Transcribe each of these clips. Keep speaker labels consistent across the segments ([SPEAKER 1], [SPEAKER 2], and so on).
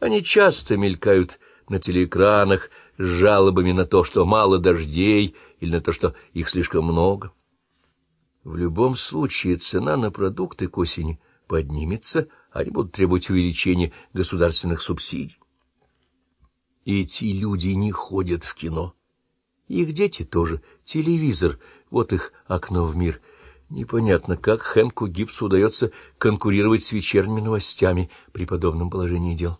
[SPEAKER 1] Они часто мелькают на телеэкранах с жалобами на то, что мало дождей, или на то, что их слишком много. В любом случае цена на продукты к осени поднимется, они будут требовать увеличения государственных субсидий. Эти люди не ходят в кино. Их дети тоже. Телевизор — вот их окно в мир. Непонятно, как Хэнку Гибсу удается конкурировать с вечерними новостями при подобном положении дел.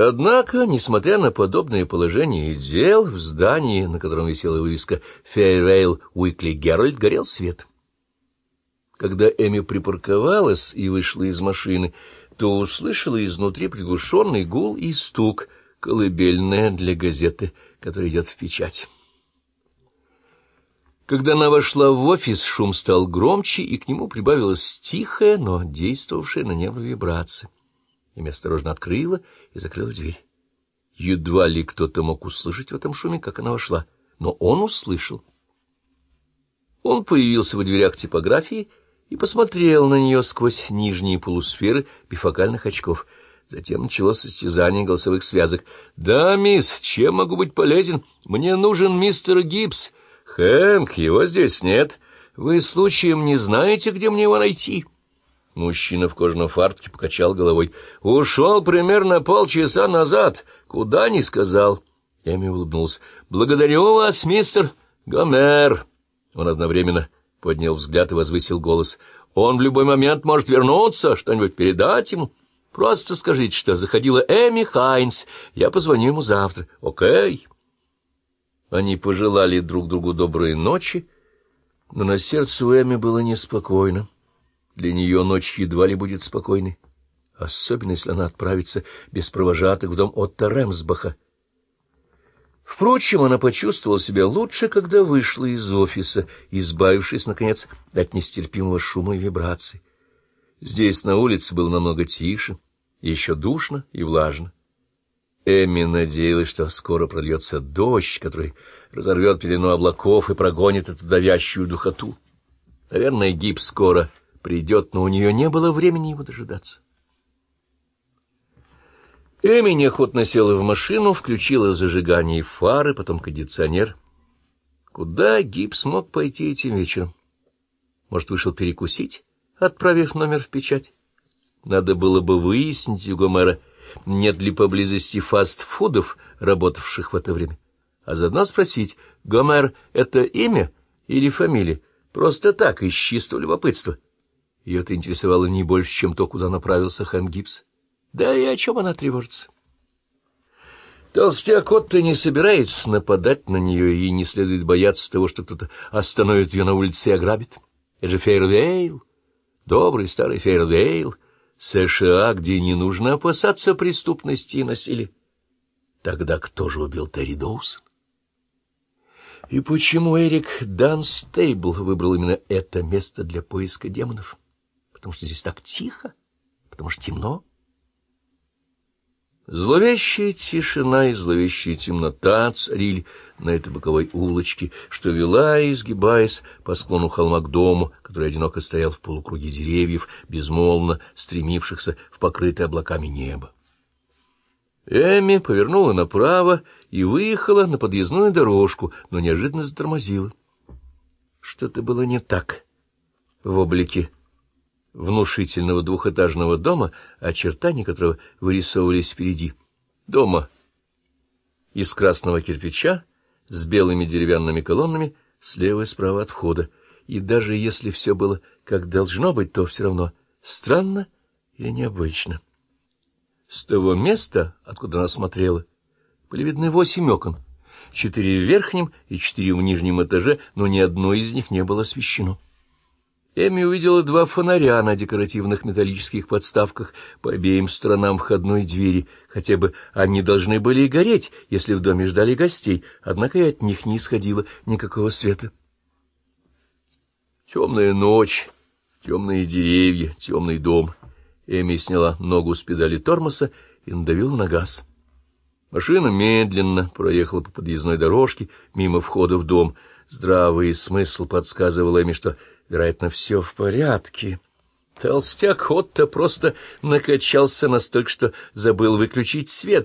[SPEAKER 1] Однако, несмотря на подобное положение дел, в здании, на котором висела вывеска «Fairvale Weekly Herald», горел свет. Когда Эми припарковалась и вышла из машины, то услышала изнутри приглушенный гул и стук, колыбельная для газеты, которая идет в печать. Когда она вошла в офис, шум стал громче, и к нему прибавилась тихая, но действовавшая на нервы вибрация. Эми осторожно открыла и закрыла дверь. Едва ли кто-то мог услышать в этом шуме, как она вошла, но он услышал. Он появился в дверях типографии и посмотрел на нее сквозь нижние полусферы бифокальных очков. Затем началось состязание голосовых связок. «Да, мисс, чем могу быть полезен? Мне нужен мистер Гибс. Хэнк, его здесь нет. Вы случаем не знаете, где мне его найти?» Мужчина в кожаном фартуке покачал головой. «Ушел примерно полчаса назад. Куда не сказал?» Эми улыбнулся. «Благодарю вас, мистер Гомер!» Он одновременно поднял взгляд и возвысил голос. «Он в любой момент может вернуться, что-нибудь передать ему. Просто скажите, что заходила Эми Хайнс. Я позвоню ему завтра. Окей?» Они пожелали друг другу доброй ночи, но на сердце у Эми было неспокойно. Для нее ночь едва ли будет спокойной, особенно если она отправится без провожатых в дом Отто Ремсбаха. Впрочем, она почувствовала себя лучше, когда вышла из офиса, избавившись, наконец, от нестерпимого шума и вибраций. Здесь на улице было намного тише, еще душно и влажно. Эмми надеялась, что скоро прольется дождь, который разорвет пелену облаков и прогонит эту давящую духоту. Наверное, гипс скоро придет, но у нее не было времени его дожидаться. Эми неохотно села в машину, включила зажигание фары, потом кондиционер. Куда гипс мог пойти этим вечером? Может, вышел перекусить, отправив номер в печать? Надо было бы выяснить у Гомера, нет ли поблизости фастфудов, работавших в это время. А заодно спросить, Гомер — это имя или фамилия? Просто так, из чистого любопытства. Ее это интересовало не больше, чем то, куда направился Хэн Гибс. Да и о чем она тревожится? Толстяк Отто не собирается нападать на нее, и не следует бояться того, что кто-то остановит ее на улице и ограбит. Это же Фейрвейл, добрый старый Фейрвейл, США, где не нужно опасаться преступности и насилия. Тогда кто же убил Терри Доусон? И почему Эрик Данстейбл выбрал именно это место для поиска демонов? Потому что здесь так тихо, потому что темно. Зловещая тишина и зловещая темнота царили на этой боковой улочке, что вела, изгибаясь по склону холма к дому, который одиноко стоял в полукруге деревьев, безмолвно стремившихся в покрытое облаками небо. Эми повернула направо и выехала на подъездную дорожку, но неожиданно затормозила. Что-то было не так в облике внушительного двухэтажного дома, очертания которого вырисовывались впереди. Дома из красного кирпича с белыми деревянными колоннами слева и справа от входа. И даже если все было как должно быть, то все равно странно или необычно. С того места, откуда она смотрела, были видны восемь окон, четыре в верхнем и четыре в нижнем этаже, но ни одно из них не было освещено. Эми увидела два фонаря на декоративных металлических подставках по обеим сторонам входной двери. Хотя бы они должны были и гореть, если в доме ждали гостей, однако и от них не исходило никакого света. Темная ночь, темные деревья, темный дом. Эми сняла ногу с педали тормоза и надавила на газ. Машина медленно проехала по подъездной дорожке мимо входа в дом. Здравый смысл подсказывал Эми, что Вероятно, все в порядке. Толстяк Отто просто накачался настолько, что забыл выключить свет,